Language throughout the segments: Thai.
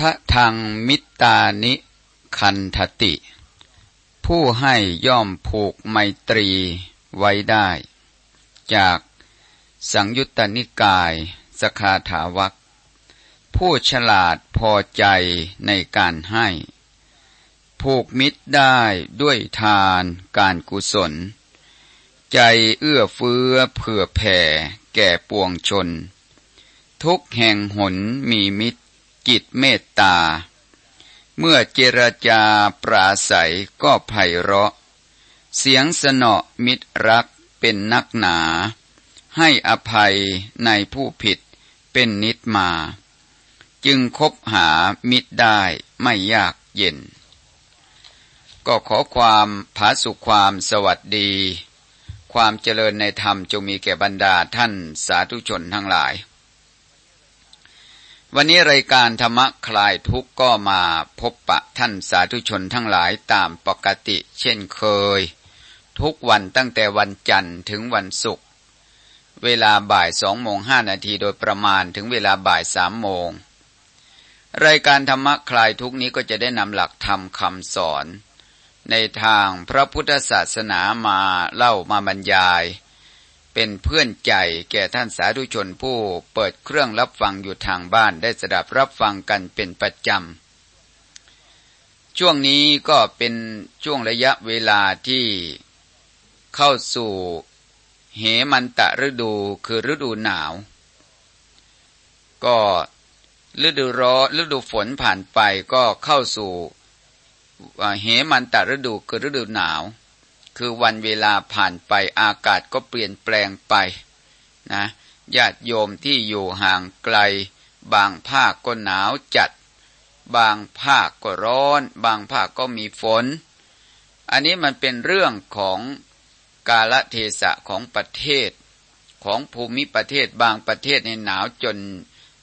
ทะทางมิตานิคันทติ ผู้ให้ย่อมผูกไมตรีไว้ได้ จากสังยุตตนิกายสคาถาวักผู้ฉลาดพอใจในการให้ ผูกมิตรได้ด้วยทานการกุศล ใจเอื้อเฟื้อเผื่อแผ่แก่ปวงชน ทุกแห่งหนมีมิตร จิตเมตตา เมื่อเจรจาปราศัยก็ไพเราะ เสียงสนอมิตรรักเป็นนักหนา ให้อภัยในผู้ผิดเป็นนิดมา จึงคบหามิตรได้ไม่ยากเย็น ก็ขอความผาสุขความสวัสดี ความเจริญในธรรมจงมีแก่บรรดาท่านสาธุชนทั้งหลาย วันนี้รายการธรรมะคลายทุกข์ก็มาพบปะท่านสาธุชนทั้งหลายตามปกติเช่นเคย ทุกวันตั้งแต่วันจันทร์ถึงวันศุกร์เวลาบ่ายสองโมงห้านาทีโดยประมาณถึงเวลาบ่ายสามโมง รายการธรรมะคลายทุกนี้ก็จะได้นำหลักธรรมคำสอน ในทางพระพุทธศาสนามาเล่ามาบรรยาย เป็นเพื่อนใจแก่ท่านสาธุชนผู้เปิดเครื่องรับฟังอยู่ทางบ้านได้สดับรับฟังกันเป็นประจำ ช่วงนี้ก็เป็นช่วงระยะเวลาที่เข้าสู่เหมันตะฤดูคือฤดูหนาว ก็ฤดูร้อนฤดูฝนผ่านไปก็เข้าสู่เหมันตะฤดูคือฤดูหนาว คือวันเวลาผ่านไปอากาศก็เปลี่ยนแปลงไปนะญาติโยมที่อยู่ห่างไกล บางภาคก็หนาวจัด บางภาคก็ร้อน บางภาคก็มีฝน อันนี้มันเป็นเรื่องของกาลเทศะของประเทศ ของภูมิประเทศบางประเทศในหนาวจน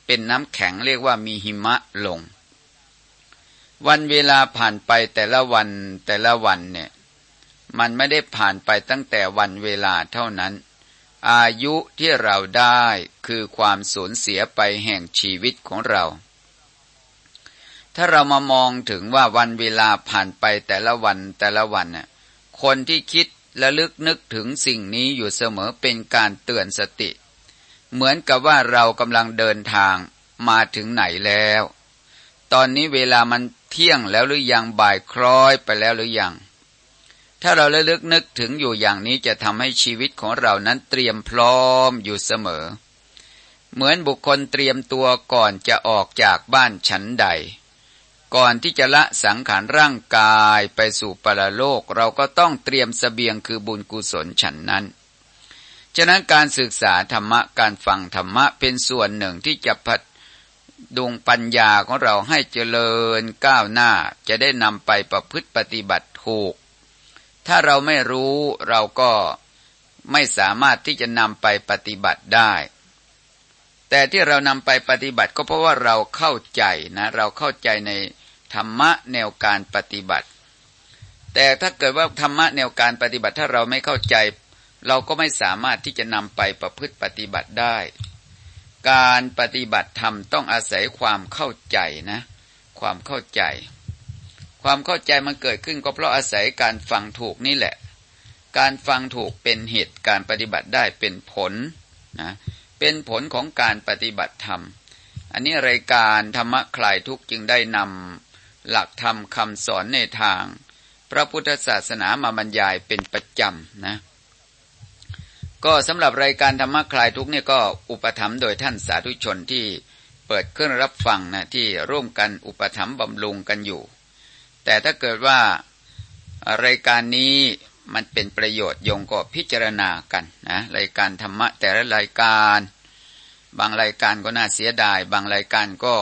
เป็นน้ำแข็งเรียกว่ามีหิมะลง วันเวลาผ่านไปแต่ละวันแต่ละวันเนี่ย มันไม่ได้ผ่านไปตั้งแต่วันเวลาเท่านั้น อายุที่เราได้คือความสูญเสียไปแห่งชีวิตของเรา ถ้าเรามามองถึงว่าวันเวลาผ่านไปแต่ละวันแต่ละวันน่ะคนที่คิดและลึกนึกถึงสิ่งนี้อยู่เสมอเป็นการเตือนสติ เหมือนกับว่าเรากำลังเดินทางมาถึงไหนแล้ว ตอนนี้เวลามันเที่ยงแล้วหรือยังบ่ายคล้อยไปแล้วหรือยัง ถ้าเราระลึกนึกถึงอยู่อย่างนี้จะทำให้ชีวิตของเรานั้นเตรียมพร้อมอยู่เสมอ เหมือนบุคคลเตรียมตัวก่อนจะออกจากบ้านชั้นใด ก่อนที่จะละสังขารร่างกายไปสู่ปรโลก เราก็ต้องเตรียมสเสบียงคือบุญกุศลฉันนั้น ฉะนั้นการศึกษาธรรมะการฟังธรรมะเป็นส่วนหนึ่งที่จะพัดดวงปัญญาของเราให้เจริญก้าวหน้าจะได้นำไปประพฤติปฏิบัติถูก ถ้าเราไม่รู้เราก็ไม่สามารถที่จะนำไปปฏิบัติได้ แต่ที่เรานำไปปฏิบัติก็เพราะว่าเราเข้าใจนะ เราเข้าใจในธรรมะแนวการปฏิบัติ แต่ถ้าเกิดว่าธรรมะแนวการปฏิบัติถ้าเราไม่เข้าใจ เราก็ไม่สามารถที่จะนำไปประพฤติปฏิบัติได้ การปฏิบัติธรรมต้องอาศัยความเข้าใจนะ ความเข้าใจ ความเข้าใจมันเกิดขึ้นก็เพราะอาศัยการฟังถูกนี่แหละ การฟังถูกเป็นเหตุการปฏิบัติได้เป็นผลนะเป็นผลของการปฏิบัติธรรม อันนี้รายการธรรมะคลายทุกจึงได้นำหลักธรรมคำสอนในทาง พระพุทธศาสนามาบรรยายเป็นประจำนะก็สำหรับรายการธรรมะคลายทุกเนี่ยก็อุปถัมภ์โดยท่านสาธุชนที่เปิดเครื่องรับฟังนะที่ร่วมกันอุปถัมภ์บำรุงกันอยู่ แต่ถ้าเกิดว่ารายการนี้มันเป็นประโยชน์ยงก็พิจารณากันนะรายการธรรมะแต่ละรายการ บางรายการก็น่าเสียดาย บางรายการก็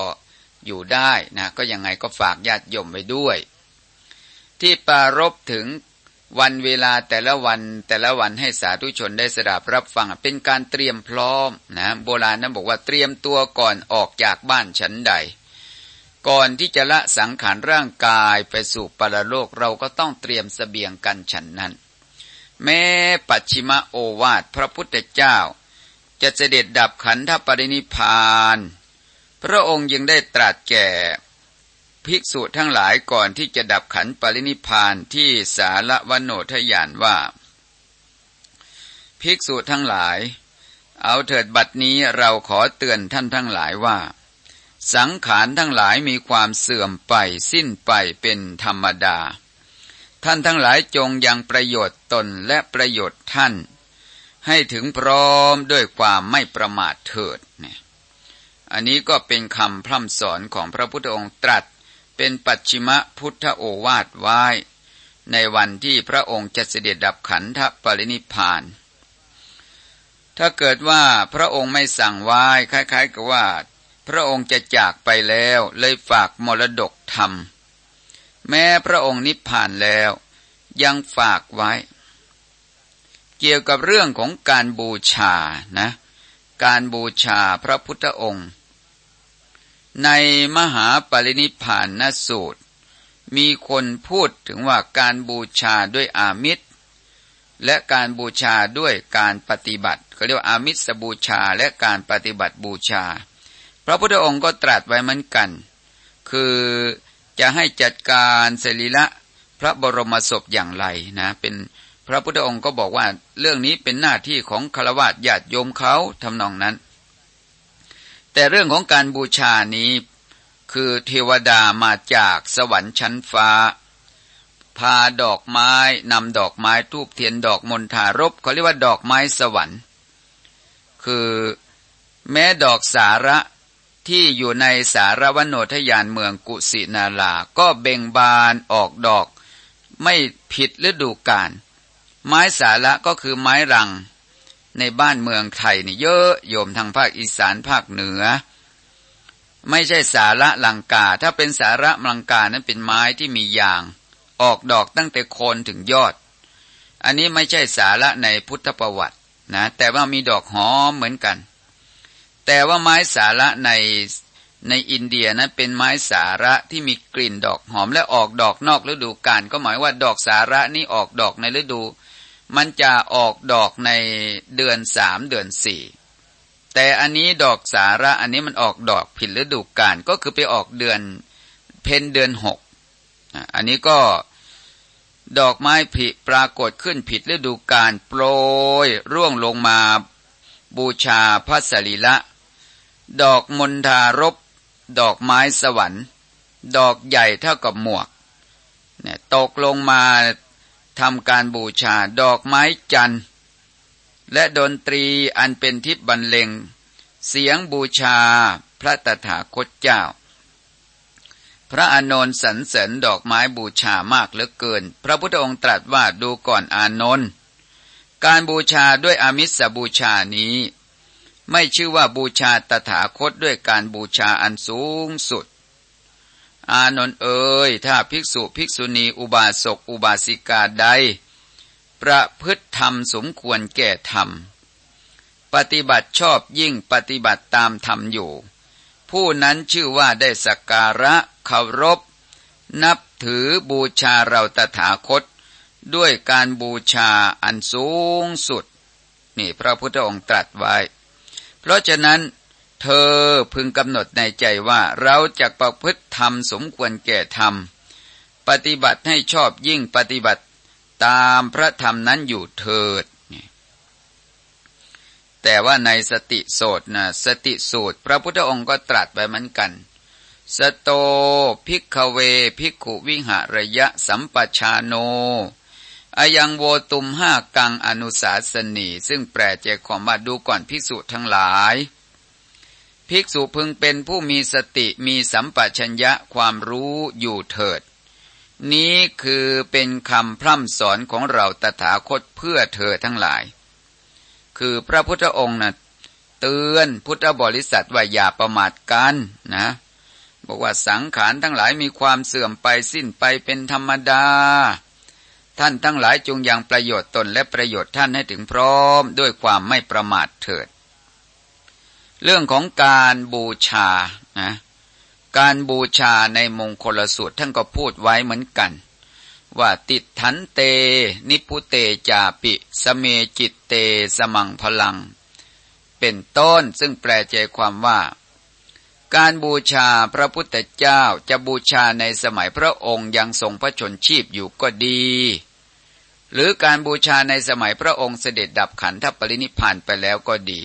อยู่ได้นะก็ยังไงก็ฝากญาติโยมไว้ด้วย ที่ปารบถึงวันเวลาแต่ละวันแต่ละวันให้สาธุชนได้สดับรับฟังเป็นการเตรียมพร้อมนะโบราณนั้นบอกว่าเตรียมตัวก่อนออกจากบ้านฉันใด ก่อนที่จะละสังขารร่างกายไปสู่ปรโลกเราก็ต้องเตรียมสเสบียงกันฉันนั้น แม้ปัจฉิมโอวาทพระพุทธเจ้า จะเสด็จดับขันธปรินิพาน พระองค์ยังได้ตรัสแก่ ภิกษุทั้งหลายก่อนที่จะดับขันปรินิพานที่สารวโนทยานว่า ภิกษุทั้งหลาย เอาเถิดบัดนี้เราขอเตือนท่านทั้งหลายว่า สังขารทั้งหลายมีความเสื่อมไปสิ้นไปเป็นธรรมดา ท่านทั้งหลายจงยังประโยชน์ตนและประโยชน์ท่าน ให้ถึงพร้อมด้วยความไม่ประมาทเถิดเนี่ยอันนี้ก็เป็นคำพร่ำสอนของพระพุทธองค์ตรัส เป็นปัจฉิมพุทธโอวาทไว้ ในวันที่พระองค์จะเสด็จดับขันธปรินิพาน ถ้าเกิดว่าพระองค์ไม่สั่งไว้คล้าย ๆ กับว่า พระองค์จะจากไปแล้วเลยฝากมรดกธรรม แม้พระองค์นิพพานแล้วยังฝากไว้ เกี่ยวกับเรื่องของการบูชานะ การบูชาพระพุทธองค์ ในมหาปรินิพานนสูตร มีคนพูดถึงว่าการบูชาด้วยอามิตร และการบูชาด้วยการปฏิบัติเขาเรียกว่าอามิสบูชาและการปฏิบัติบูชา พระพุทธองค์ก็ตรัสไว้เหมือนกัน คือจะให้จัดการเสรีละพระบรมศพอย่างไรนะเป็นพระพุทธองค์ก็บอกว่าเรื่องนี้เป็นหน้าที่ของฆราวาสญาติโยมเขาทำนองนั้น แต่เรื่องของการบูชานี้คือเทวดามาจากสวรรค์ชั้นฟ้า พาดอกไม้นำดอกไม้ทูบเทียนดอกมณฑารบเขาเรียกว่าดอกไม้สวรรค์ คือแม้ดอกสาระ ที่อยู่ในสารวโนทยานเมืองกุสินาลา ก็เบ่งบานออกดอก ไม่ผิดฤดูกาลไม้สาระก็คือไม้รัง ในบ้านเมืองไทยนี่เยอะโยมทางภาคอีสานภาคเหนือ ไม่ใช่สาระลังกา ถ้าเป็นสาระลังกานั้นเป็นไม้ที่มียาง ออกดอกตั้งแต่โคนถึงยอด อันนี้ไม่ใช่สาระในพุทธประวัตินะแต่ว่ามีดอกหอมเหมือนกัน แต่ว่าไม้สาระในในอินเดียนั้นเป็นไม้สาระที่มีกลิ่นดอกหอมและออกดอกนอกฤดูกาลก็หมายว่าดอกสาระนี้ออกดอกในฤดู มันจะออกดอกในเดือนสามเดือนสี่แต่อันนี้ดอกสาระอันนี้มันออกดอกผิดฤดูกาลก็คือไปออกเดือนเพนเดือนหกอันนี้ก็ดอกไม้ผิปรากฏขึ้นผิดฤดูกาลโปรยร่วงลงมาบูชาพระสรีละ ดอกมณฑารบ ดอกไม้สวรรค์ ดอกใหญ่เท่ากับหมวกเนี่ยตกลงมาทำการบูชาดอกไม้จันทร์ และดนตรีอันเป็นทิพบรรเลงเสียงบูชาพระตถาคตเจ้า พระอานนท์สรรเสริญดอกไม้บูชามากเหลือเกิน พระพุทธองค์ตรัสว่าดูก่อนอานนท์การบูชาด้วยอามิสบูชานี้ ไม่ชื่อว่าบูชาตถาคตด้วยการบูชาอันสูงสุด อานนท์เอ๋ยถ้าภิกษุภิกษุณีอุบาสกอุบาสิกาใด ประพฤติธรรมสมควรแก่ธรรม ปฏิบัติชอบยิ่งปฏิบัติตามธรรมอยู่ ผู้นั้นชื่อว่าได้สักการะเคารพ นับถือบูชาเราตถาคต ด้วยการบูชาอันสูงสุด นี่พระพุทธองค์ตรัสไว้ เพราะฉะนั้น เธอพึงกำหนดในใจว่าเราจะประพฤติธรรมสมควรแก่ธรรม ปฏิบัติให้ชอบยิ่งปฏิบัติตามพระธรรมนั้นอยู่เถิด แต่ว่าในสติโสตนะสติสูตร พระพุทธองค์ก็ตรัสไปเหมือนกัน สโตภิกขเวภิกขุวิหารยะสัมปชาโน อายังโวตุมห้ากังอนุสาสนีซึ่งแปลใจความว่าดูก่อนภิกษุทั้งหลาย ภิกษุพึงเป็นผู้มีสติมีสัมปชัญญะความรู้อยู่เถิด นี้คือเป็นคำพร่ำสอนของเราตถาคตเพื่อเธอทั้งหลาย คือพระพุทธองค์นะ่ะเตือนพุทธบริษัทว่าอย่าประมาทกันนะบอกว่าสังขารทั้งหลายมีความเสื่อมไปสิ้นไปเป็นธรรมดา ท่านทั้งหลายจงยังประโยชน์ตนและประโยชน์ท่านให้ถึงพร้อมด้วยความไม่ประมาทเถิด เรื่องของการบูชานะการบูชาในมงคลสูตรท่านก็พูดไว้เหมือนกัน ว่าติดทันเต นิพุเตจาปิ สเมจิตเตสมังพลัง เป็นต้นซึ่งแปลใจความว่า การบูชาพระพุทธเจ้าจะบูชาในสมัยพระองค์ยังทรงพระชนชีพอยู่ก็ดี หรือการบูชาในสมัยพระองค์เสด็จดับขันธปรินิพานไปแล้วก็ดี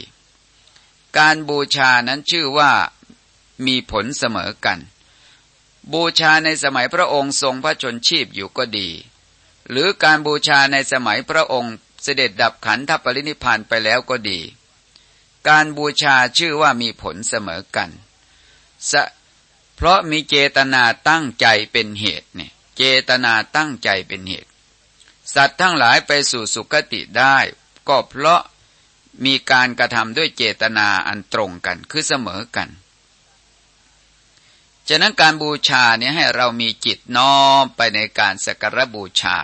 การบูชานั้นชื่อว่ามีผลเสมอกัน บูชาในสมัยพระองค์ทรงพระชนชีพอยู่ก็ดี หรือการบูชาในสมัยพระองค์เสด็จดับขันธปรินิพานไปแล้วก็ดี การบูชาชื่อว่ามีผลเสมอกัน เพราะมีเจตนาตั้งใจเป็นเหตุเนี่ยเจตนาตั้งใจเป็นเหตุ สัตว์ทั้งหลายไปสู่สุคติได้ ก็เพราะมีการกระทำด้วยเจตนาอันตรงกันคือเสมอกัน ฉะนั้นการบูชาเนี่ยให้เรามีจิตน้อมไปในการสักการบูชา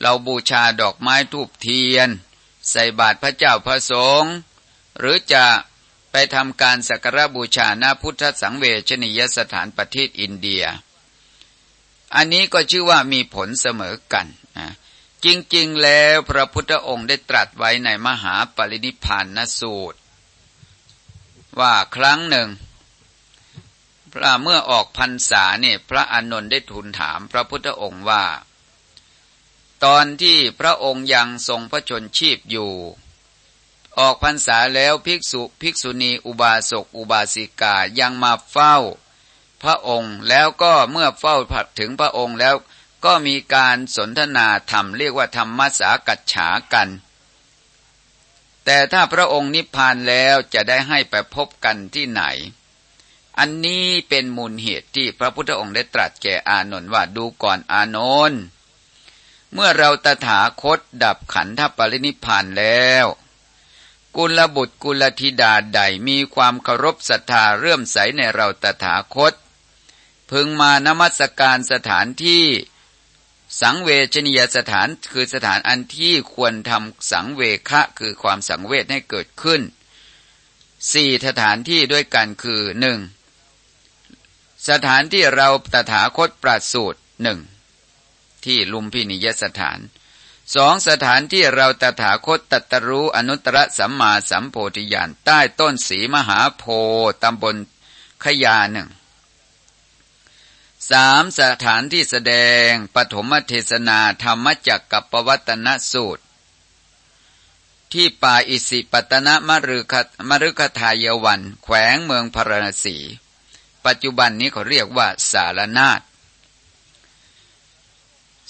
เราบูชาดอกไม้ทูบเทียน ใส่บาตรพระเจ้าพระสงฆ์หรือจะไปทำการสักการบูชาณพุทธสังเวชนียสถานประเทศอินเดีย อันนี้ก็ชื่อว่ามีผลเสมอกัน จริงๆ แล้วพระพุทธองค์ได้ตรัสไว้ในมหาปรินิพานนสูตร ว่าครั้งหนึ่งพระเมื่อออกพรรษาเนี่ยพระอานนท์ได้ทูลถามพระพุทธองค์ว่า ตอนที่พระองค์ยังทรงพระชนชีพอยู่ ออกพรรษาแล้วภิกษุภิกษุณีอุบาสกอุบาสิกายังมาเฝ้า พระองค์แล้วก็เมื่อเฝ้าถึงพระองค์แล้ว ก็มีการสนทนาธรรมเรียกว่าธรรมสากัจฉากัน แต่ถ้าพระองค์นิพพานแล้วจะได้ให้ไปพบกันที่ไหน อันนี้เป็นมูลเหตุที่พระพุทธองค์ได้ตรัสแก่อานนท์ว่าดูก่อนอานนท์เมื่อเราตถาคตดับขันธปรินิพพานแล้ว กุลบุตรกุลธิดาใดมีความเคารพศรัทธาเรื่มใสในเราตถาคต พึงมานมัสการสถานที่ สังเวชนียสถานคือสถานอันที่ควรทำสังเวคะคือความสังเวชให้เกิดขึ้นสี่สถานที่ด้วยกันคือหนึ่งสถานที่เราตถาคตปราสูตรหนึ่งที่ลุมพินิยสถานสองสถานที่เราตถาคตตัตรู้อนุตตรสัมมาสัมโพธิญาณใต้ต้นสีมหาโพตำบลขยาหนึ่ง สามสถานที่แสดงปฐมเทศนาธรรมจักกับปวัตนสูตร ที่ป่าอิสิปตนะมฤคมฤคทายวัน แขวงเมืองพราณสี ปัจจุบันนี้เขาเรียกว่าสารนาฏ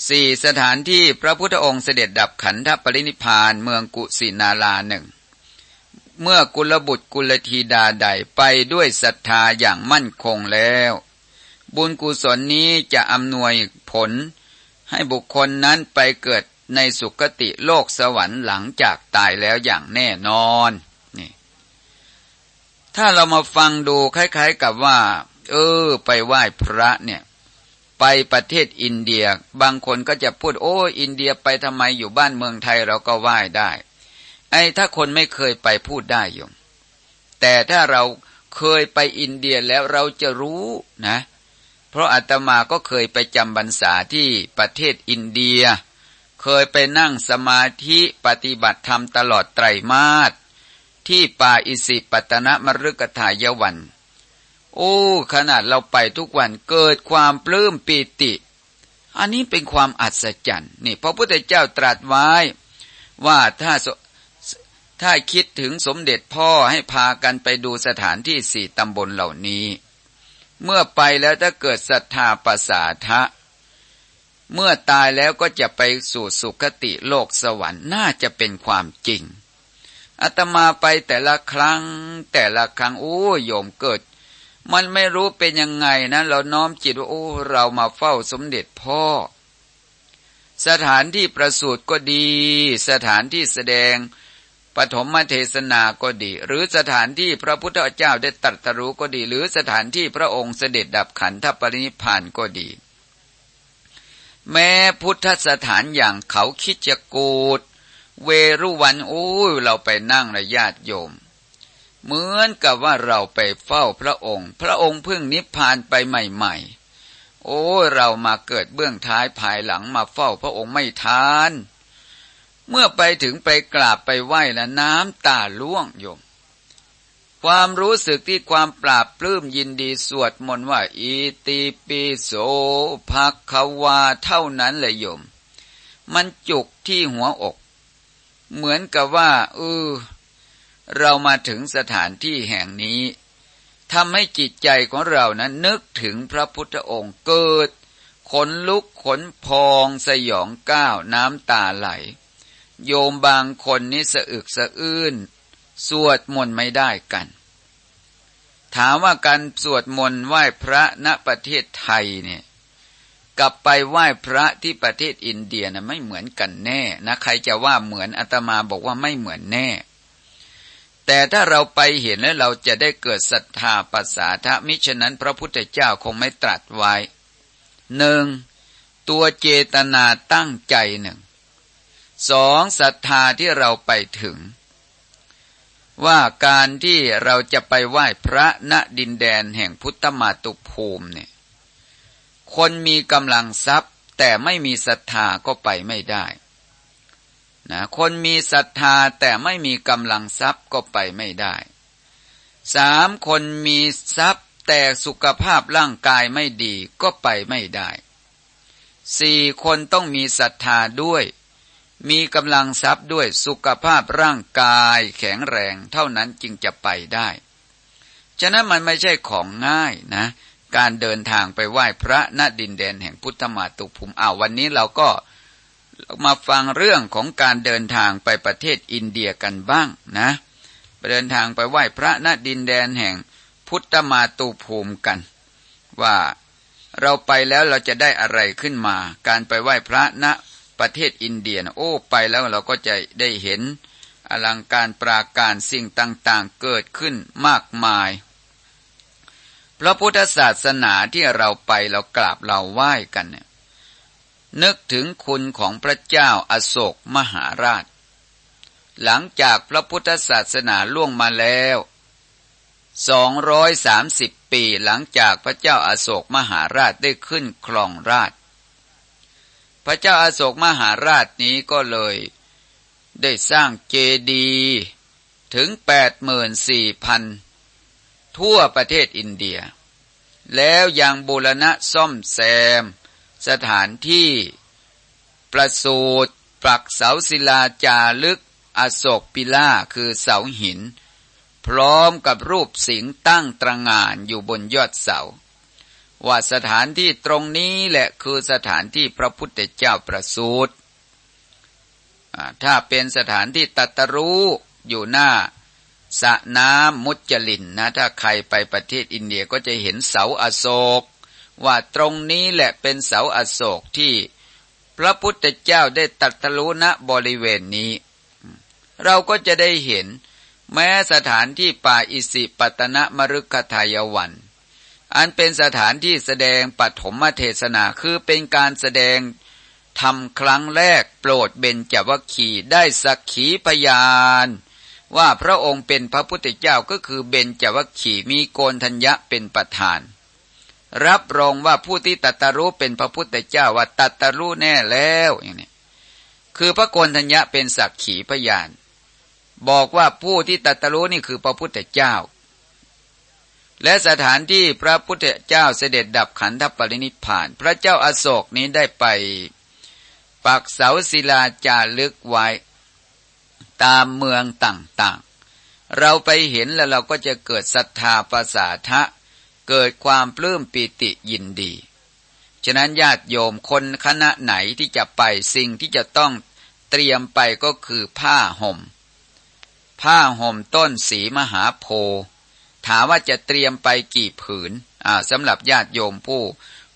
สี่สถานที่พระพุทธองค์เสด็จดับขันธปรินิพานเมืองกุสินาลาหนึ่ง เมื่อกุลบุตรกุลธีดาใดไปด้วยศรัทธาอย่างมั่นคงแล้ว บุญกุศลนี้จะอำนวยผล ให้บุคคลนั้นไปเกิดในสุคติโลกสวรรค์หลังจากตายแล้วอย่างแน่นอนนี่ถ้าเรามาฟังดูคล้าย ๆ กับว่า เออ ไปไหว้พระเนี่ย ไปประเทศอินเดีย บางคนก็จะพูด โอ้อินเดียไปทำไมอยู่บ้านเมืองไทยเราก็ไหว้ได้ ไอ้ถ้าคนไม่เคยไปพูดได้ยู่แต่ถ้าเราเคยไปอินเดียแล้วเราจะรู้นะเพราะอาตมาก็เคยไปจำบรรษาที่ประเทศอินเดีย เคยไปนั่งสมาธิปฏิบัติธรรมตลอดไตรมาสที่ป่าอิสิปตนะมฤกทายวัน โอ้ ขนาดเราไปทุกวันเกิดความปลื้มปีติ อันนี้เป็นความอัศจรรย์นี่พระพุทธเจ้าตรัสไว้ ว่าถ้าถ้าคิดถึงสมเด็จพ่อให้พากันไปดูสถานที่สี่ตำบลเหล่านี้ เมื่อไปแล้วถ้าเกิดศรัทธาปัสสาทะ เมื่อตายแล้วก็จะไปสู่สุคติโลกสวรรค์น่าจะเป็นความจริงอาตมาไปแต่ละครั้ง แต่ละครั้งโอ้โยมเกิด มันไม่รู้เป็นยังไงนะ เราน้อมจิตว่าโอ้เรามาเฝ้าสมเด็จพ่อ สถานที่ประสูติก็ดี สถานที่แสดง ปฐมเทศนาก็ดี หรือสถานที่พระพุทธเจ้าได้ตรัสรู้ก็ดี หรือสถานที่พระองค์เสด็จดับขันธปรินิพานก็ดี แม้พุทธสถานอย่างเขาคิดจกูดเวรุวันโอ้ยเราไปนั่งระญาติโยม เหมือนกับว่าเราไปเฝ้าพระองค์ พระองค์เพิ่งนิพพานไปใหม่ ๆ โอ้เรามาเกิดเบื้องท้ายภายหลังมาเฝ้าพระองค์ไม่ทาน เมื่อไปถึงไปกราบไปไหว้แล้วน้ำตาล่วงโยม ความรู้สึกที่ความปราบปลื้มยินดีสวดมนต์ว่า อีติปิโสภคควาเท่านั้นเลยโยม มันจุกที่หัวอก เหมือนกับว่าเออเรามาถึงสถานที่แห่งนี้ทำให้จิตใจของเรานะั้นนึกถึงพระพุทธองค์เกิด ขนลุกขนพองสยองก้าวน้ำตาไหล โยมบางคนนี่สะอึกสะอื้น สวดมนต์ไม่ได้กัน ถามว่าการสวดมนต์ไหว้พระณประเทศไทยเนี่ยกับไปไหว้พระที่ประเทศอินเดียนะไม่เหมือนกันแน่นะใครจะว่าเหมือนอาตมาบอกว่าไม่เหมือนแน่ แต่ถ้าเราไปเห็นแล้วเราจะได้เกิดศรัทธาภาษาทะมิฉะนั้นพระพุทธเจ้าคงไม่ตรัสไว้หนึ่งตัวเจตนาตั้งใจหนึ่ง สองศรัทธาที่เราไปถึง ว่าการที่เราจะไปไหว้พระณดินแดนแห่งพุทธมาตุภูมิเนี่ยคนมีกำลังทรัพย์แต่ไม่มีศรัทธาก็ไปไม่ได้นะคนมีศรัทธาแต่ไม่มีกำลังทรัพย์ก็ไปไม่ได้สามคนมีทรัพย์แต่สุขภาพร่างกายไม่ดีก็ไปไม่ได้สี่คนต้องมีศรัทธาด้วย มีกำลังทรัพย์ด้วยสุขภาพร่างกายแข็งแรงเท่านั้นจึงจะไปได้ ฉะนั้นมันไม่ใช่ของง่ายนะ การเดินทางไปไหว้พระณดินแดนแห่งพุทธมาตุภูมิอ้าววันนี้เราก็มาฟังเรื่องของการเดินทางไปประเทศอินเดียกันบ้างนะเดินทางไปไหว้พระณดินแดนแห่งพุทธมาตุภูมิกัน ว่าเราไปแล้วเราจะได้อะไรขึ้นมา การไปไหว้พระณ ประเทศอินเดียนะโอ้ไปแล้วเราก็จะได้เห็นอลังการปราการสิ่งต่างๆเกิดขึ้นมากมาย พระพุทธศาสนาที่เราไปเรากราบเราไหว้กันเนี่ยนึกถึงคุณของพระเจ้าอาโศกมหาราช หลังจากพระพุทธศาสนาล่วงมาแล้วสองร้อยสามสิบปีหลังจากพระเจ้าอาโศกมหาราชได้ขึ้นครองราช พระเจ้าอาโศกมหาราชนี้ก็เลย ได้สร้างเจดีย์ถึงแปดหมื่นสี่พันทั่วประเทศอินเดีย แล้วยังบูรณะซ่อมแซม สถานที่ประสูตรปรักเสาศิลาจาลึกอโศกปิล่าคือเสาหิน พร้อมกับรูปสิงตั้งตระงานอยู่บนยอดเสา ว่าสถานที่ตรงนี้แหละคือสถานที่พระพุทธเจ้าประสูติถ้าเป็นสถานที่ตัตรู้อยู่หน้าสระน้ำมุจลินนะ ถ้าใครไปประเทศอินเดียก็จะเห็นเสาอโศก ว่าตรงนี้แหละเป็นเสาอโศกที่พระพุทธเจ้าได้ตัตรู้ณบริเวณนี้ เราก็จะได้เห็นแม้สถานที่ป่าอิสิปตนะมรุกทายวัน อันเป็นสถานที่แสดงปฐมเทศนาคือเป็นการแสดงทำครั้งแรกโปรดเบญจวัคคีได้สักขีพยาน ว่าพระองค์เป็นพระพุทธเจ้าก็คือเบญจวัคคีมีโกนทัญญะเป็นประธาน รับรองว่าผู้ที่ตัตรู้เป็นพระพุทธเจ้าว่าตัตรู้แน่แล้วอย่างนี้คือพระโกนทัญญะเป็นสักขีพยาน บอกว่าผู้ที่ตัตรู้นี่คือพระพุทธเจ้า และสถานที่พระพุทธเจ้าเสด็จดับขันธปรินิพาน พระเจ้าอาโศกนี้ได้ไป ปักเสาศิลาจารึกไว้ ตามเมืองต่างๆ เราไปเห็นแล้วเราก็จะเกิดศรัทธาภาษาทะ เกิดความปลื้มปิติยินดี ฉะนั้นญาติโยมคนคณะไหนที่จะไปสิ่งที่จะต้องเตรียมไปก็คือผ้าหม่ม ผ้าห่มต้นสีมหาโพธิ์ ถามว่าจะเตรียมไปกี่ผืนสำหรับญาติโยมผู้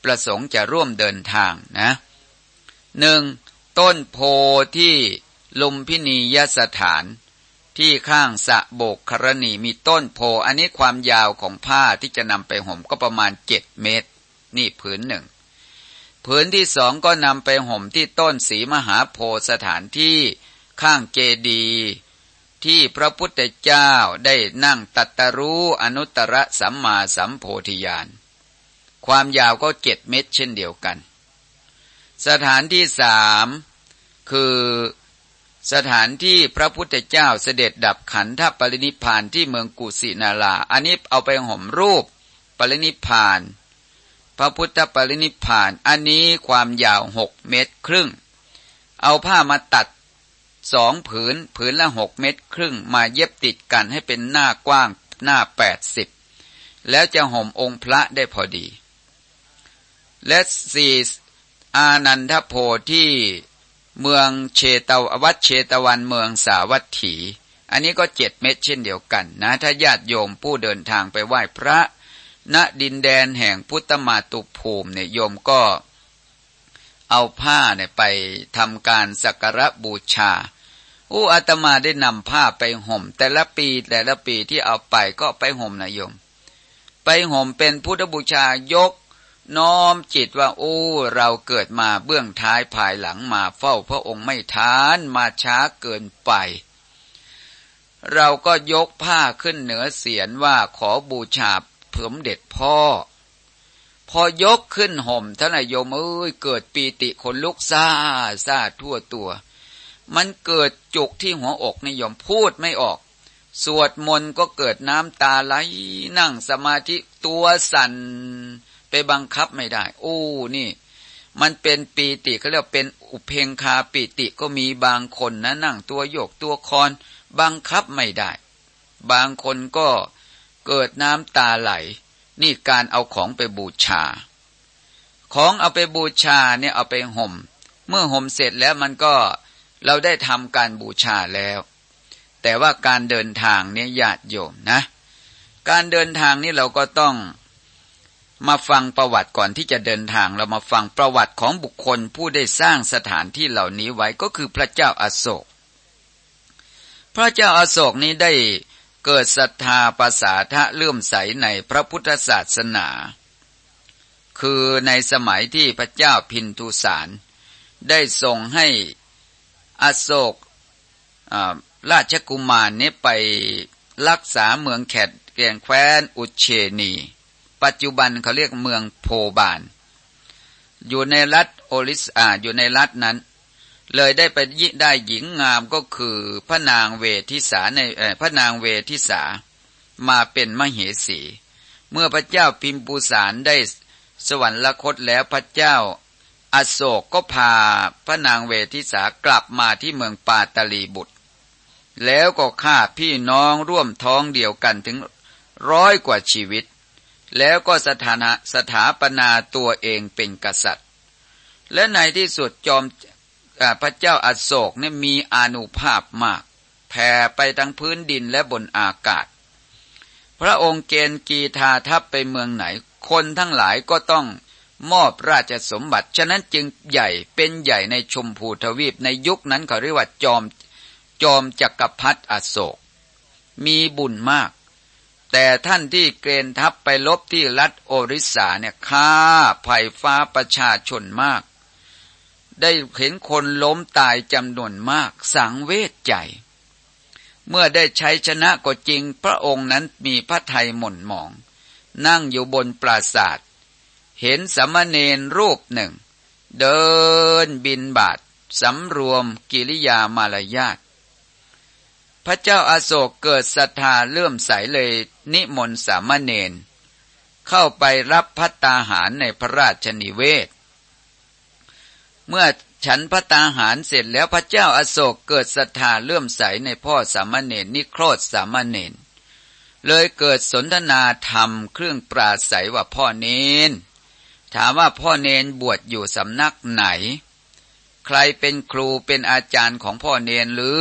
ประสงค์จะร่วมเดินทางนะหนึ่งต้นโพที่ลุมพินียสถาน ที่ข้างสะโบกครณีมีต้นโพอันนี้ความยาวของผ้าที่จะนำไปห่มก็ประมาณเจ็ดเมตร นี่ผืนหนึ่งผืนที่สองก็นำไปห่มที่ต้นสีมหาโพสถานที่ข้างเจดี ที่พระพุทธเจ้าได้นั่งตัตรู้อนุตตรสัมมาสัมโพธิญาณ ความยาวก็เจ็ดเมตรเช่นเดียวกัน สถานที่สามคือสถานที่พระพุทธเจ้าเสด็จดับขันธปรินิพานที่เมืองกุสินาราอันนี้เอาไปห่มรูปปรินิพาน พระพุทธปรินิพาน อันนี้ความยาวหกเมตรครึ่ง เอาผ้ามาตัด สองผืน ผืนละหกเมตรครึ่งมาเย็บติดกันให้เป็นหน้ากว้างหน้าแปดสิบแล้วจะห่มองค์พระได้พอดี และสี่อานันทโพที่เมืองเชตวัดเชตวันเมืองสาวัตถี อันนี้ก็เจ็ดเม็ดเช่นเดียวกันนะ ถ้าญาติโยมผู้เดินทางไปไหว้พระ ณดินแดนแห่งพุทธมาตุภูมิเนี่ยโยมก็เอาผ้าเนี่ยไปทำการสักการะบูชา อู้อาตมาได้นำผ้าไปห่ม แต่ละปีแต่ละปีที่เอาไปก็ไปห่มนะโยม ไปห่มเป็นพุทธบูชายก น้อมจิตว่าโอ้เราเกิดมาเบื้องท้ายภายหลังมาเฝ้าพระองค์ไม่ทานมาช้าเกินไป เราก็ยกผ้าขึ้นเหนือเสียนว่าขอบูชาเผื่อเด็ดพ่อ พอยกขึ้นห่มท่านนายโยมเอ้ยเกิดปีติขนลุกซาซาทั่วตัว มันเกิดจุกที่หัวอกนิยมพูดไม่ออก สวดมนต์ก็เกิดน้ำตาไหลนั่งสมาธิตัวสั่นไปบังคับไม่ได้ โอ้นี่ มันเป็นปีติเขาเรียกเป็นอุเพงคาปีติก็มีบางคนนะนั่งตัวโยกตัวคอนบังคับไม่ได้ บางคนก็เกิดน้ำตาไหล นี่การเอาของไปบูชา ของเอาไปบูชาเนี่ยเอาไปห่ม เมื่อห่มเสร็จแล้วมันก็ เราได้ทำการบูชาแล้ว แต่ว่าการเดินทางเนี่ยญาติโยมนะ การเดินทางนี่เราก็ต้องมาฟังประวัติก่อนที่จะเดินทาง เรามาฟังประวัติของบุคคลผู้ได้สร้างสถานที่เหล่านี้ไว้ก็คือพระเจ้าอาโศก พระเจ้าอาโศกนี้ได้เกิดศรัทธาภาษาทะเลื่อมใสในพระพุทธศาสนา คือในสมัยที่พระเจ้าพินทุสาร ได้ส่งให้ อโศกราชกุมารนี้ไปรักษาเมืองแขดเกียงแคว้นอุเชนี ปัจจุบันเขาเรียกเมืองโพบาน อยู่ในรัฐโอริสอาอยู่ในรัฐนั้น เลยได้ไปยิได้หญิงงามก็คือพระนางเวทิสาในพระนางเวทิสามาเป็นมเหสี เมื่อพระเจ้าพิมพูสารได้สวรรคตแล้วพระเจ้า อโศกก็พาพระนางเวทิสากลับมาที่เมืองปาตลีบุตร แล้วก็ฆ่าพี่น้องร่วมท้องเดียวกันถึงร้อยกว่าชีวิต แล้วก็สถานะสถาปนาตัวเองเป็นกษัตริย์ และในที่สุดจอมพระเจ้าอโศกเนี่ยมีอานุภาพมาก แผ่ไปทั้งพื้นดินและบนอากาศ พระองค์เกณฑ์กีทาทัพไปเมืองไหน คนทั้งหลายก็ต้อง มอบราชสมบัติ ฉะนั้นจึงใหญ่เป็นใหญ่ในชมพูทวีปในยุคนั้นเขาเรียกว่าจอมจอมจักรพรรดิอโศก มีบุญมาก แต่ท่านที่เกณฑ์ทัพไปลบที่รัฐโอริสาเนี่ยฆ่าภัยฟ้าประชาชนมาก ได้เห็นคนล้มตายจำนวนมาก สังเวชใจ เมื่อได้ใช้ชนะก็จริงพระองค์นั้นมีพระไทยหม่นหมอง นั่งอยู่บนปราศาสตร์ เห็นสมณเณรรูปหนึ่ง เดินบินบาทสำรวมกิริยามารยาทพระเจ้าอาโศกเกิดศรัทธาเลื่อมใสเลยนิมนต์สามเณรเข้าไปรับพัตตาหารในพระราชนิเวศ เมื่อฉันพัตตาหารเสร็จแล้วพระเจ้าอาโศกเกิดศรัทธาเลื่อมใสในพ่อสามเณรนิโครธสามเณรเลยเกิดสนทนาธรรมเครื่องปราศัยว่าพ่อเนน ถามว่าพ่อเนนบวชอยู่สำนักไหน ใครเป็นครูเป็นอาจารย์ของพ่อเนนหรือ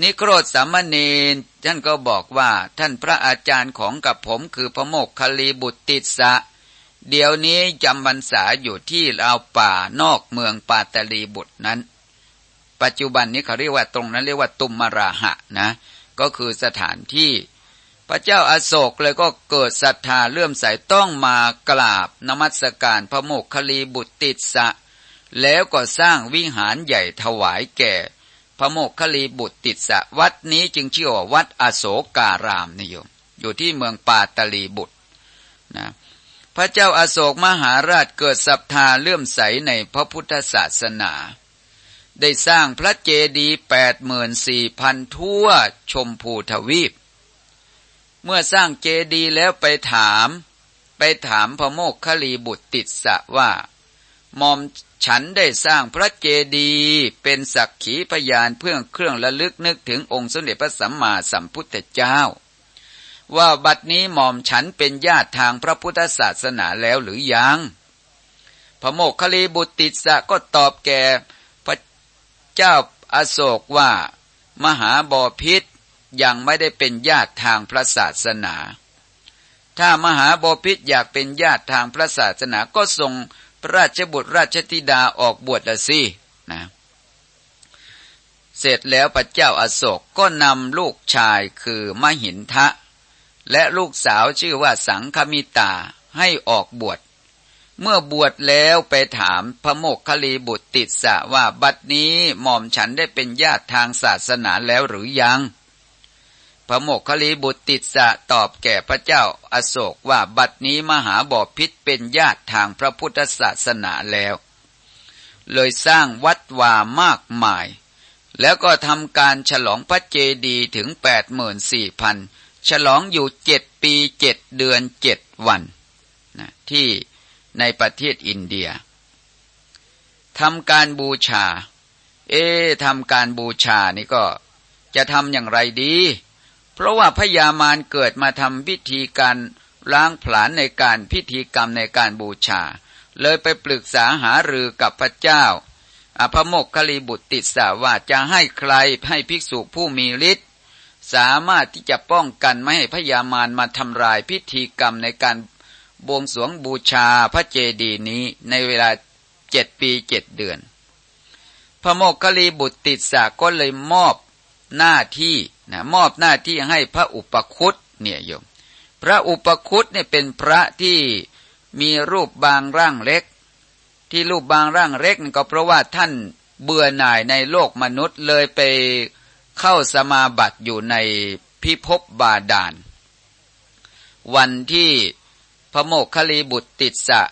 นิโครธสามเณรท่านก็บอกว่าท่านพระอาจารย์ของกับผมคือพระโมกคลีบุตรติสะ เดี๋ยวนี้จำพรรษาอยู่ที่ลาวป่านอกเมืองปาตลีบุตรนั้น ปัจจุบันนี้เขาเรียกว่าตรงนั้นเรียกว่าตุมมาราหะนะ ก็คือสถานที่ ระเจ้าอาโศกเลยก็เกิดศรัทธาเลื่อมใสต้องมากราบนมัสการพระโมกคลีบุตรติดสะ แล้วก็สร้างวิหารใหญ่ถวายแก่ พระโมกขลีบุตรติดสะ วัดนี้จึงชื่อว่าวัดอโศการามนิยม อยู่ที่เมืองปาตลีบุตรนะพระเจ้าอาโศกมหาราชเกิดศรัทธาเลื่อมใสในพระพุทธศาสนา ได้สร้างพระเจดีย์แปดหมื่นสี่พันทั่วชมพูทวีป เมื่อสร้างเจดีย์แล้วไปถาม ไปถามพระโมกขลีบุตรติดสะว่า มอมฉันได้สร้างพระเจดีย์เป็นสักขีพยานเพื่อเครื่องระลึกนึกถึงองค์สมเด็จพระสัมมาสัมพุทธเจ้า ว่าบัดนี้หม่อมฉันเป็นญาติทางพระพุทธศาสนาแล้วหรือยัง พระโมกขลีบุตรติสะก็ตอบแก่พระเจ้าอาโศกว่า มหาบอพิษ ยังไม่ได้เป็นญาติทางพระศาสนา ถ้ามหาบพิษอยากเป็นญาติทางพระศาสนาก็ทรงพระราชบุตรราชธิดาออกบวชละสินะ เสร็จแล้วพระเจ้าอาโศกก็นำลูกชายคือมหินทะ และลูกสาวชื่อว่าสังคมิตาให้ออกบวชเมื่อบวชแล้วไปถามพระโมกขลีบุตรติดสะว่าบัดนี้หม่อมฉันได้เป็นญาติทางศาสนาแล้วหรือยัง ระโมกขลีบุตรติดสะตอบแก่พระเจ้าอาโศกว่าบัดนี้มหาบอพิษเป็นญาติทางพระพุทธศาสนาแล้ว เลยสร้างวัดวามากมาย แล้วก็ทำการฉลองพระเจดีย์ถึงแปดหมื่นสี่พันฉลองอยู่เจ็ดปีเจ็ดเดือนเจ็ดวันนะที่ในประเทศอินเดียทำการบูชา เอ๊ทำการบูชานี่ก็จะทำอย่างไรดี เพราะว่าพญามารเกิดมาทำพิธีการล้างผลาญในการพิธีกรรมในการบูชา เลยไปปรึกษาหารือกับพระเจ้าอภโมกขลีบุตรติสาว่าจะให้ใครให้ภิกษุผู้มีฤทธิ์สามารถที่จะป้องกันไม่ให้พญามารมาทำลายพิธีกรรมในการบวงสรวงบูชาพระเจดีย์นี้ในเวลาเจ็ดปีเจ็ดเดือน พระโมกขลีบุตรติสาก็เลยมอบ หน้าที่นะมอบหน้าที่ให้พระอุปคุตเนี่ยโยม พระอุปคุตเนี่ยเป็นพระที่มีรูปบางร่างเล็ก ที่รูปบางร่างเล็กก็เพราะว่าท่านเบื่อหน่ายในโลกมนุษย์เลยไปเข้าสมาบัติอยู่ในพิภพบาดาล วันที่พระโมกขลีบุตรติดสะ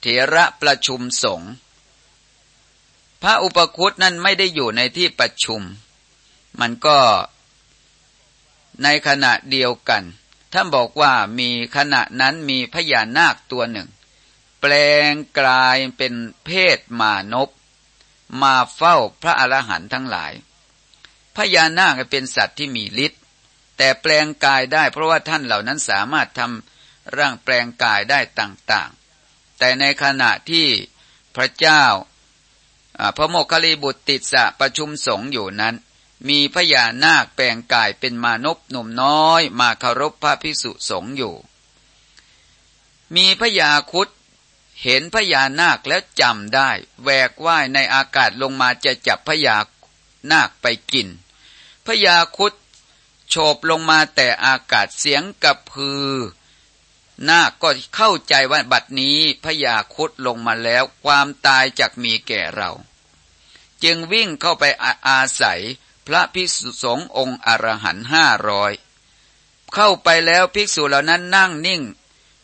เถระประชุมสงฆ์พระอุปคุตนั้นไม่ได้อยู่ในที่ประชุม มันก็ในขณะเดียวกัน ท่านบอกว่ามีขณะนั้นมีพญานาคตัวหนึ่ง แปลงกลายเป็นเพศมานพมาเฝ้าพระอรหันต์ทั้งหลาย พญานาคเป็นสัตว์ที่มีฤทธิ์แต่แปลงกายได้เพราะว่าท่านเหล่านั้นสามารถทำร่างแปลงกายได้ต่างๆ แต่ในขณะที่พระเจ้าพระโมคคิริบุตรติดสะประชุมสงฆ์อยู่นั้น มีพญานาคแปลงกายเป็นมานพหนุ่มน้อย มาเคารพพระพิสุสงฆ์อยู่ มีพญาคุดเห็นพญานาคแล้วจำได้แวกว่ายในอากาศลงมาจะจับพญานาคไปกินพญาคุดโฉบลงมาแต่อากาศเสียงกระพือ นาคก็เข้าใจว่าบัดนี้พญาคุดลงมาแล้วความตายจะมีแก่เรา จึงวิ่งเข้าไปอาศัย พระภิกษุสงฆ์องค์อรหันห้าร้อยเข้าไปแล้วภิกษุเหล่านั้นนั่งนิ่ง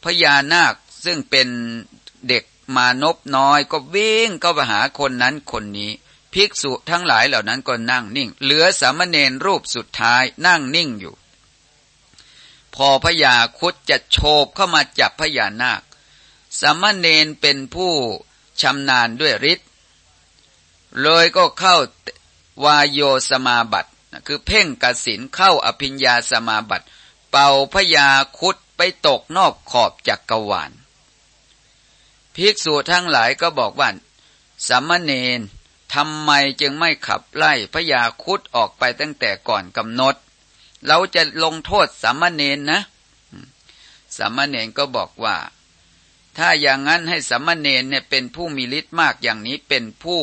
พญานาคซึ่งเป็นเด็กมานพน้อย ก็วิ่งเข้าไปหาคนนั้นคนนี้ ภิกษุทั้งหลายเหล่านั้นก็นั่งนิ่ง เหลือสามเณรรูปสุดท้ายนั่งนิ่งอยู่ พอพญาคุดจะโฉบเข้ามาจับพญานาคสามเณรเป็นผู้ชำนาญด้วยฤทธิ์เลยก็เข้า วายโยสมาบัติคือเพ่งกสินเข้าอภิญญาสมาบัติ เป่าพยาคุดไปตกนอกขอบจักกรวาลภิกษุทั้งหลายก็บอกว่าสามเณรทำไมจึงไม่ขับไล่พยาคุดออกไปตั้งแต่ก่อนกำหนด เราจะลงโทษสามเณรนะสามเณรก็บอกว่า ถ้าอย่างนั้นให้สามเณรเนี่ยเป็นผู้มีฤทธิ์มากอย่างนี้เป็นผู้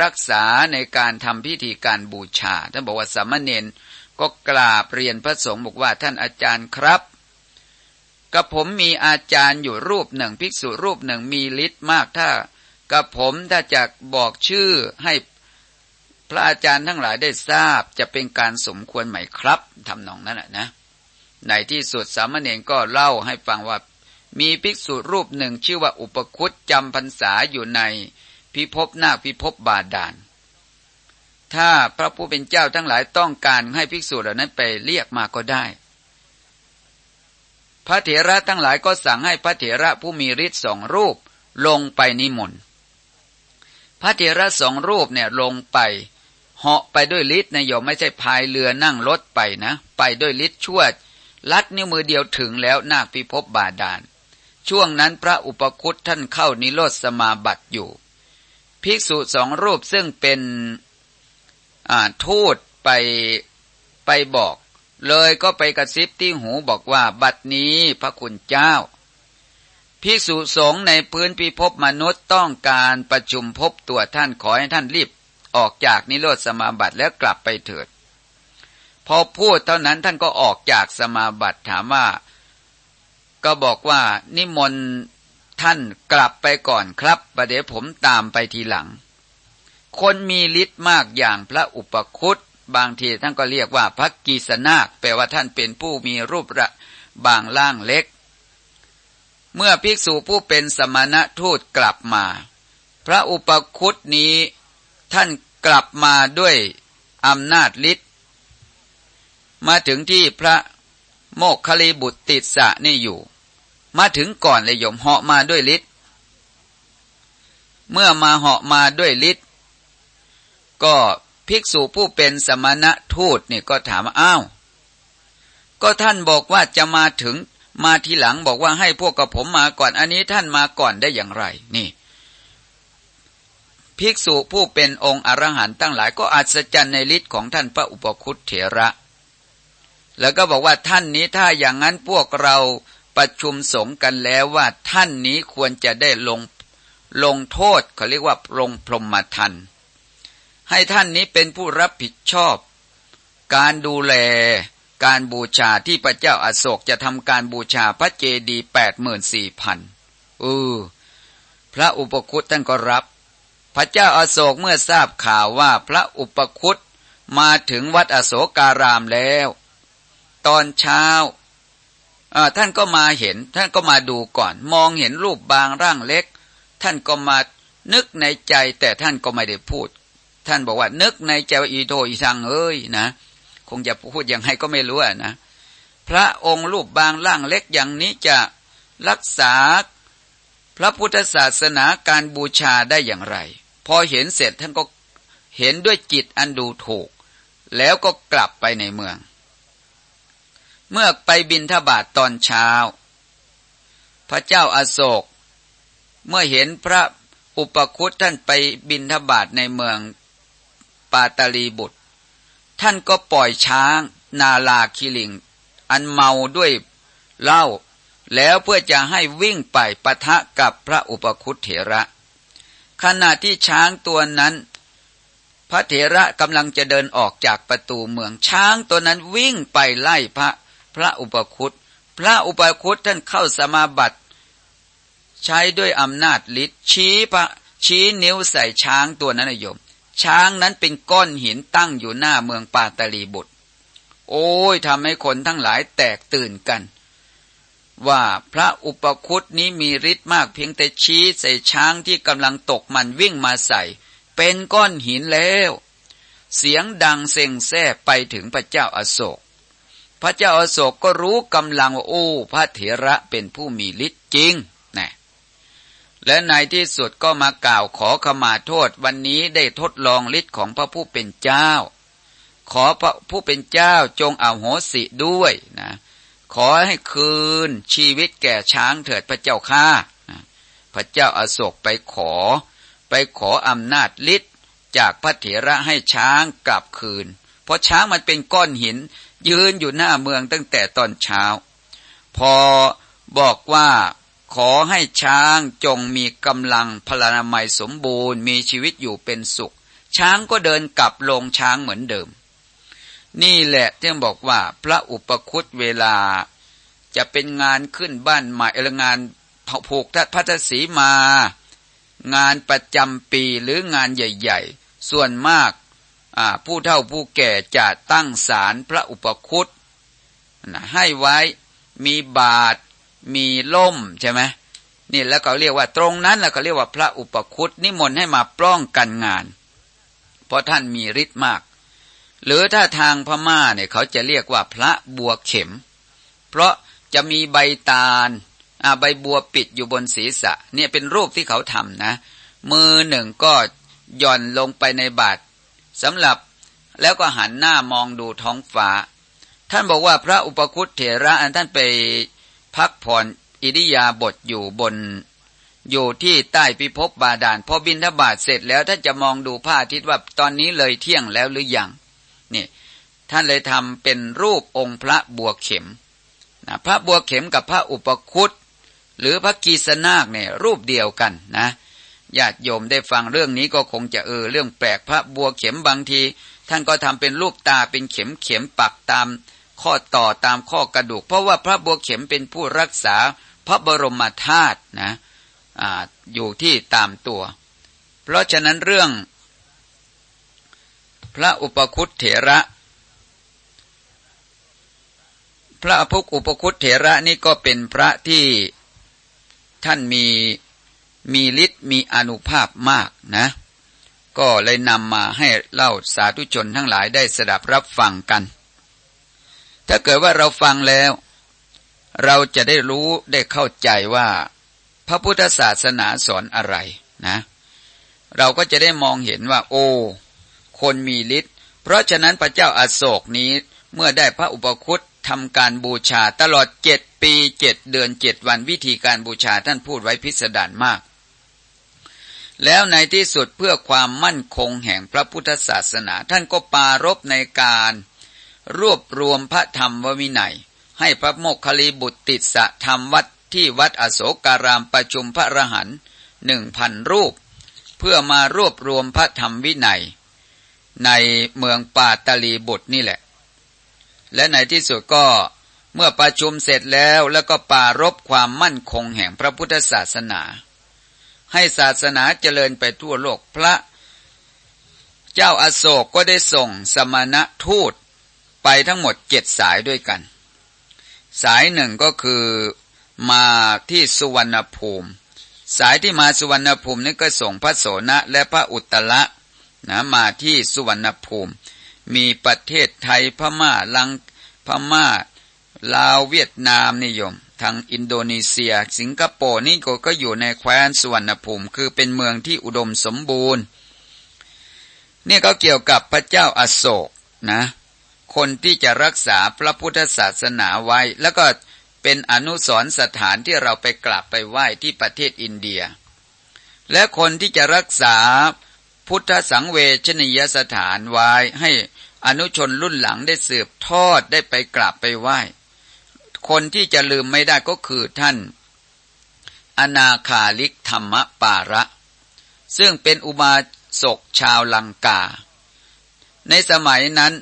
รักษาในการทำพิธีการบูชา ท่านบอกว่าสามเณรก็กราบเรียนพระสงฆ์บอกว่าท่านอาจารย์ครับกับผมมีอาจารย์อยู่รูปหนึ่งภิกษุรูปหนึ่งมีฤทธิ์มากถ้ากับผมถ้าจะบอกชื่อให้พระอาจารย์ทั้งหลายได้ทราบจะเป็นการสมควรไหมครับทำนองนั้นแหละนะ ในที่สุดสามเณรก็เล่าให้ฟังว่า มีภิกษุรูปหนึ่งชื่อว่าอุปคุตจำพรรษาอยู่ใน พิภพนาคพิภพบาดาล ถ้าพระผู้เป็นเจ้าทั้งหลายต้องการให้ภิกษุเหล่านั้นไปเรียกมาก็ได้ พระเถระทั้งหลายก็สั่งให้พระเถระผู้มีฤทธิ์สองรูปลงไปนิมนต์ พระเถระสองรูปเนี่ยลงไปเหาะไปด้วยฤทธิ์นะโยมไม่ใช่พายเรือนั่งรถไปนะ ไปด้วยฤทธิ์ชั่วลัดนิ้วมือเดียวถึงแล้วนาคพิภพบาดาล ช่วงนั้นพระอุปคุตท่านเข้านิโรธสมาบัติอยู่ ภิกษุสองรูปซึ่งเป็นทูตไปไปบอก เลยก็ไปกระซิบที่หูบอกว่าบัดนี้พระคุณเจ้า ภิกษุสงฆ์ในพื้นพิภพมนุษย์ต้องการประชุมพบตัวท่านขอให้ท่านรีบออกจากนิโรธสมาบัติแล้วกลับไปเถิด พอพูดเท่านั้นท่านก็ออกจากสมาบัติถามว่า ก็บอกว่านิมนต์ ท่านกลับไปก่อนครับประเดี๋ยวผมตามไปทีหลัง คนมีฤทธิ์มากอย่างพระอุปคุตบางทีท่านก็เรียกว่าพระกีสนาคแปลว่าท่านเป็นผู้มีรูประบางล่างเล็ก เมื่อภิกษุผู้เป็นสมณะทูตกลับมา พระอุปคุตนี้ท่านกลับมาด้วยอำนาจฤทธิ์มาถึงที่พระโมกคลีบุตรติสะนี่อยู่ มาถึงก่อนเลยยมเหาะมาด้วยฤทธิ์เมื่อมาเหาะมาด้วยฤทธิ์ก็ภิกษุผู้เป็นสมณะทูตนี่ก็ถามอ้าว ก็ท่านบอกว่าจะมาถึงมาทีหลังบอกว่าให้พวกกับผมมาก่อนอันนี้ท่านมาก่อนได้อย่างไร นี่ ภิกษุผู้เป็นองค์อรหันต์ตั้งหลายก็อัศจรรย์ในฤทธิ์ของท่านพระอุปคุตเถระ แล้วก็บอกว่าท่านนี้ถ้าอย่างนั้นพวกเรา ประชุมสงกันแล้วว่าท่านนี้ควรจะได้ลงลงโทษเขาเรียกว่าลงพรหมทันให้ท่านนี้เป็นผู้รับผิดชอบ การดูแลการบูชาที่พระเจ้าอาโศกจะทำการบูชาพระเจดีย์แปดหมื่นสี่พันเออพระอุปคุตท่านก็รับ พระเจ้าอาโศกเมื่อทราบข่าวว่าพระอุปคุตมาถึงวัดอโศการามแล้ว ตอนเช้า ท่านก็มาเห็น ท่านก็มาดูก่อน มองเห็นรูปบางร่างเล็ก ท่านก็มานึกในใจ แต่ท่านก็ไม่ได้พูด ท่านบอกว่า นึกในใจอีโทอีสังเอ้ยนะ คงจะพูดยังไงก็ไม่รู้นะ พระองค์รูปบางร่างเล็กอย่างนี้จะรักษาพระพุทธศาสนาการบูชาได้อย่างไร พอเห็นเสร็จท่านก็เห็นด้วยจิตอันดูถูก แล้วก็กลับไปในเมือง เมื่อไปบินทบาทตอนเช้า พระเจ้าอาโศก เมื่อเห็นพระอุปคุตท่านไปบินทบาทในเมืองปาตาลีบุตร ท่านก็ปล่อยช้างนาลาคิลิง อันเมาด้วยเหล้าแล้วเพื่อจะให้วิ่งไปปะทะกับพระอุปคุตเถระ ขณะที่ช้างตัวนั้น พระเถระกำลังจะเดินออกจากประตูเมืองช้างตัวนั้นวิ่งไปไล่พระ พระอุปคุตพระอุปคุตท่านเข้าสมาบัติใช้ด้วยอำนาจฤทธิ์ชี้พระชี้นิ้วใส่ช้างตัวนั้นนโยม ช้างนั้นเป็นก้อนหินตั้งอยู่หน้าเมืองปาตาลีบุตร โอ้ยทำให้คนทั้งหลายแตกตื่นกัน ว่าพระอุปคุตนี้มีฤทธิ์มากเพียงแต่ชี้ใส่ช้างที่กำลังตกมันวิ่งมาใส่ เป็นก้อนหินแล้ว เสียงดังเซ็งแซ่ไปถึงพระเจ้าอาโศก พระเจ้าอาโศกก็รู้กำลังว่าโอ้พระเถระเป็นผู้มีฤทธิ์จริงนะและในที่สุดก็มากล่าวขอขมาโทษวันนี้ได้ทดลองฤทธิ์ของพระผู้เป็นเจ้า ขอพระผู้เป็นเจ้าจงอาโหสิด้วยนะขอให้คืนชีวิตแก่ช้างเถิดพระเจ้าข้าพระเจ้าอาโศกไปขอ ไปขออำนาจฤทธิ์จากพระเถระให้ช้างกลับคืน เพราะช้างมันเป็นก้อนหิน ยืนอยู่หน้าเมืองตั้งแต่ตอนเช้า พอบอกว่าขอให้ช้างจงมีกำลังพลานามัยสมบูรณ์ มีชีวิตอยู่เป็นสุข ช้างก็เดินกลับลงช้างเหมือนเดิม นี่แหละที่บอกว่าพระอุปคุตเวลา จะเป็นงานขึ้นบ้านใหม่งานผูกทัดพัทศีมา งานประจำปีหรืองานใหญ่ ๆ ส่วนมาก ผู้เฒ่าผู้แก่จะตั้งศาลพระอุปคุตให้ไว้มีบาทมีล่มใช่ไหมนี่แล้วเขาเรียกว่าตรงนั้นแล้วเขาเรียกว่าพระอุปคุตนิมนต์ให้มาปล้องกันงาน เพราะท่านมีฤทธิ์มาก หรือถ้าทางพม่าเนี่ยเขาจะเรียกว่าพระบัวเข็ม เพราะจะมีใบตาลใบบัวปิดอยู่บนศีรษะ เนี่ยเป็นรูปที่เขาทำนะ มือหนึ่งก็หย่อนลงไปในบาตร สำหรับแล้วก็หันหน้ามองดูท้องฟ้า ท่านบอกว่าพระอุปคุตเถระอันท่านไปพักผ่อนอิริยาบถอยู่บน อยู่ที่ใต้พิภพบาดาลพอบินทบาทเสร็จแล้วท่านจะมองดูพระอาทิตย์ว่าตอนนี้เลยเที่ยงแล้วหรือยังนี่ท่านเลยทำเป็นรูปองค์พระบัวเข็มนะพระบัวเข็มกับพระอุปคุตหรือพระกีสนาคเนี่ยรูปเดียวกันนะ ญาติโยมได้ฟังเรื่องนี้ก็คงจะเออเรื่องแปลกพระบัวเข็มบางที ท่านก็ทำเป็นรูปตาเป็นเข็มเข็มปักตาม ข้อต่อตามข้อกระดูก เพราะว่าพระบัวเข็มเป็นผู้รักษาพระบรมธาตุนะออยู่ที่ตามตัว เพราะฉะนั้นเรื่อง พระอุปคุตเถระ พระพุกอุปคุตเถระนี่ก็เป็นพระที่ท่านมี มีฤทธิ์มีอนุภาพมากนะ ก็เลยนำมาให้เล่าสาธุชนทั้งหลายได้สดับรับฟังกัน ถ้าเกิดว่าเราฟังแล้ว เราจะได้รู้ได้เข้าใจว่า พระพุทธศาสนาสอนอะไรนะ เราก็จะได้มองเห็นว่า โอ้ คนมีฤทธิ์เพราะฉะนั้นพระเจ้าอาโศกนี้เมื่อได้พระอุปคุตทำการบูชาตลอดเจ็ดปีเจ็ดเดือนเจ็ดวันวิธีการบูชาท่านพูดไว้พิสดารมาก แล้วในที่สุดเพื่อความมั่นคงแห่งพระพุทธศาสนา ท่านก็ปารบในการ รวบรวมพระธรรมวินัยให้พระโมคคลีบุตรติสะธรรมวัดที่วัดอโศการามประชุมพระรหันหนึ่งพันรูป เพื่อมารวบรวมพระธรรมวินัย ในเมืองปาตลีบุตรนี่แหละ และในที่สุดก็เมื่อประชุมเสร็จแล้วแล้วก็ปารบความมั่นคงแห่งพระพุทธศาสนา ให้ศาสนาเจริญไปทั่วโลกพระ เจ้าอาโศกก็ได้ส่งสมณะทูตไปทั้งหมดเจ็ดสายด้วยกัน สายหนึ่งก็คือมาที่สุวรรณภูมิ สายที่มาสุวรรณภูมินี่ก็ส่งพระโสนะและพระอุตระนะมาที่สุวรรณภูมิ มีประเทศไทยพม่าลังพม่าลาวเวียดนามนิยม ทางอินโดนีเซีย สิงคโปร์นี่ก็ก็อยู่ในแคว้นสุวรรณภูมิ คือเป็นเมืองที่อุดมสมบูรณ์ นี่ก็เกี่ยวกับพระเจ้าอาโศกนะ คนที่จะรักษาพระพุทธศาสนาไว้ แล้วก็เป็นอนุสรสถานที่เราไปกราบไปไหว้ที่ประเทศอินเดีย และคนที่จะรักษาพุทธสังเวชนียสถานไว้ให้อนุชนรุ่นหลังได้สืบทอดได้ไปกราบไปไหว้ คนที่จะลืมไม่ได้ก็คือท่าน อนาคาลิกธรรมปาระ ซึ่งเป็นอุบาสกชาวลังกา ในสมัยนั้น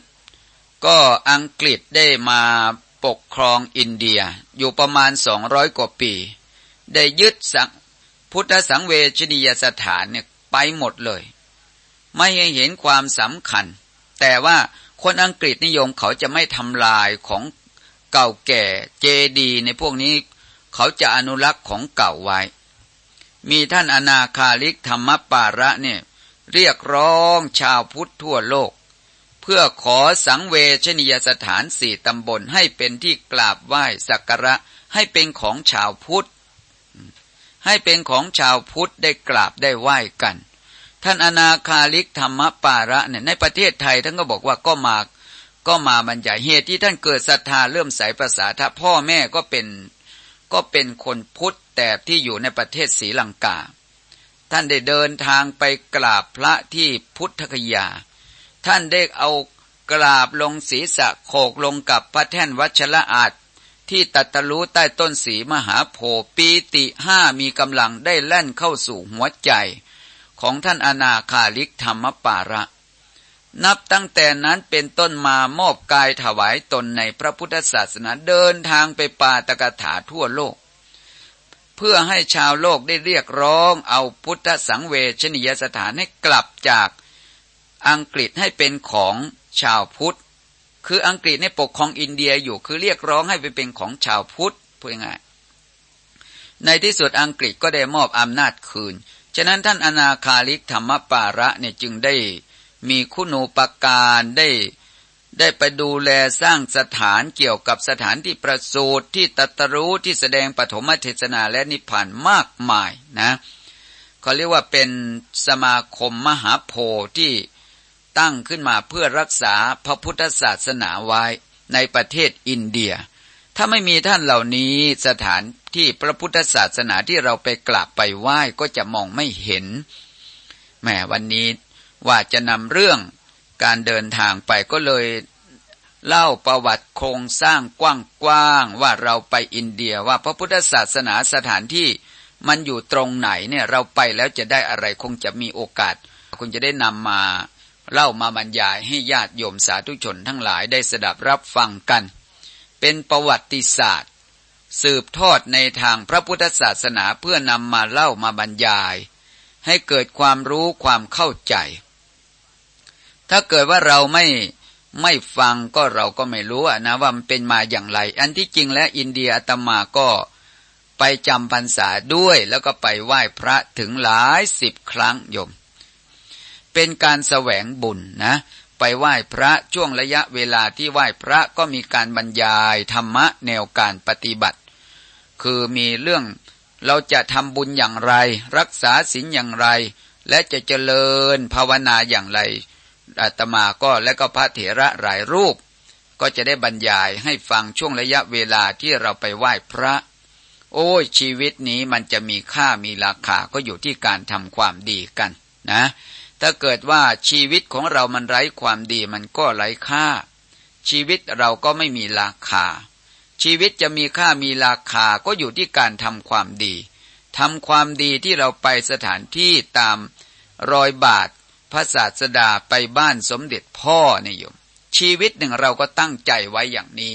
ก็อังกฤษได้มาปกครองอินเดียอยู่ประมาณสองร้อยกว่าปี ได้ยึดสังพุทธสังเวชนียสถานเนี่ยไปหมดเลย ไม่เห็นความสำคัญ แต่ว่าคนอังกฤษนิยมเขาจะไม่ทำลายของ เก่าแก่เจดีในพวกนี้ เขาจะอนุรักษ์ของเก่าไว้ มีท่านอนาคาลิกธรรมปาระเนี่ยเรียกร้องชาวพุทธทั่วโลก เพื่อขอสังเวชนียสถานสี่ตำบลให้เป็นที่กราบไหว้สักการะให้เป็นของชาวพุทธ ให้เป็นของชาวพุทธได้กราบได้ไหว้กัน ท่านอนาคาลิกธรรมปาระเนี่ยในประเทศไทยท่านก็บอกว่าก็มา ก็มาบรรยายเหตุที่ท่านเกิดศรัทธาเริ่มใสภาษาถ้าพ่อแม่ก็เป็นก็เป็นคนพุทธแต่ที่อยู่ในประเทศศรีลังกา ท่านได้เดินทางไปกราบพระที่พุทธคยา ท่านได้เอากราบลงศีรษะโขกลงกับพระแท่นวัชระอาจที่ตัตรู้ใต้ต้นสีมหาโพปีติห้ามีกำลังได้แล่นเข้าสู่หัวใจ ของท่านอนาคาลิกธรรมปาระ นับตั้งแต่นั้นเป็นต้นมามอบกายถวายตนในพระพุทธศาสนาเดินทางไปปาตกถาทั่วโลก เพื่อให้ชาวโลกได้เรียกร้องเอาพุทธสังเวชนียสถานให้กลับจากอังกฤษให้เป็นของชาวพุทธ คืออังกฤษในปกครองอินเดียอยู่คือเรียกร้องให้ไปเป็นของชาวพุทธพูดง่ายในที่สุดอังกฤษก็ได้มอบอำนาจคืน ฉะนั้นท่านอนาคาลิกธรรมปาระเนี่ยจึงได้ มีคุณูปการได้ได้ไปดูแลสร้างสถานเกี่ยวกับสถานที่ประสูติที่ตัตรู้ที่แสดงปฐมเทศนาและนิพพานมากมายนะเขาเรียกว่าเป็นสมาคมมหาโพธิ์ที่ตั้งขึ้นมาเพื่อรักษาพระพุทธศาสนาไว้ในประเทศอินเดีย ถ้าไม่มีท่านเหล่านี้สถานที่พระพุทธศาสนาที่เราไปกราบไปไหว้ก็จะมองไม่เห็นแหมวันนี้ ว่าจะนำเรื่องการเดินทางไปก็เลยเล่าประวัติโครงสร้างกว้างๆว่าเราไปอินเดียว่าพระพุทธศาสนาสถานที่มันอยู่ตรงไหนเนี่ยเราไปแล้วจะได้อะไรคงจะมีโอกาส คงจะได้นำมาเล่ามาบรรยายให้ญาติโยมสาธุชนทั้งหลายได้สดับรับฟังกัน เป็นประวัติศาสตร์ สืบทอดในทางพระพุทธศาสนาเพื่อนำมาเล่ามาบรรยาย ให้เกิดความรู้ความเข้าใจ ถ้าเกิดว่าเราไม่ไม่ฟังก็เราก็ไม่รู้นะว่ามันเป็นมาอย่างไร อันที่จริงแล้วอินเดียอาตมาก็ไปจำพรรษาด้วย แล้วก็ไปไหว้พระถึงหลายสิบครั้งโยม เป็นการแสวงบุญนะ ไปไหว้พระช่วงระยะเวลาที่ไหว้พระก็มีการบรรยายธรรมะแนวการปฏิบัติ คือมีเรื่องเราจะทำบุญอย่างไร รักษาศีลอย่างไร และจะเจริญภาวนาอย่างไร อาตมาก็และก็พระเถระหลายรูป ก็จะได้บรรยายให้ฟังช่วงระยะเวลาที่เราไปไหว้พระ โอ้ยชีวิตนี้มันจะมีค่ามีราคาก็อยู่ที่การทำความดีกันนะ ถ้าเกิดว่าชีวิตของเรามันไร้ความดีมันก็ไร้ค่า ชีวิตเราก็ไม่มีราคา ชีวิตจะมีค่ามีราคาก็อยู่ที่การทำความดีทำความดีที่เราไปสถานที่ตามรอยบาท พระศาสดาไปบ้านสมเด็จพ่อนี่โยม ชีวิตหนึ่งเราก็ตั้งใจไว้อย่างนี้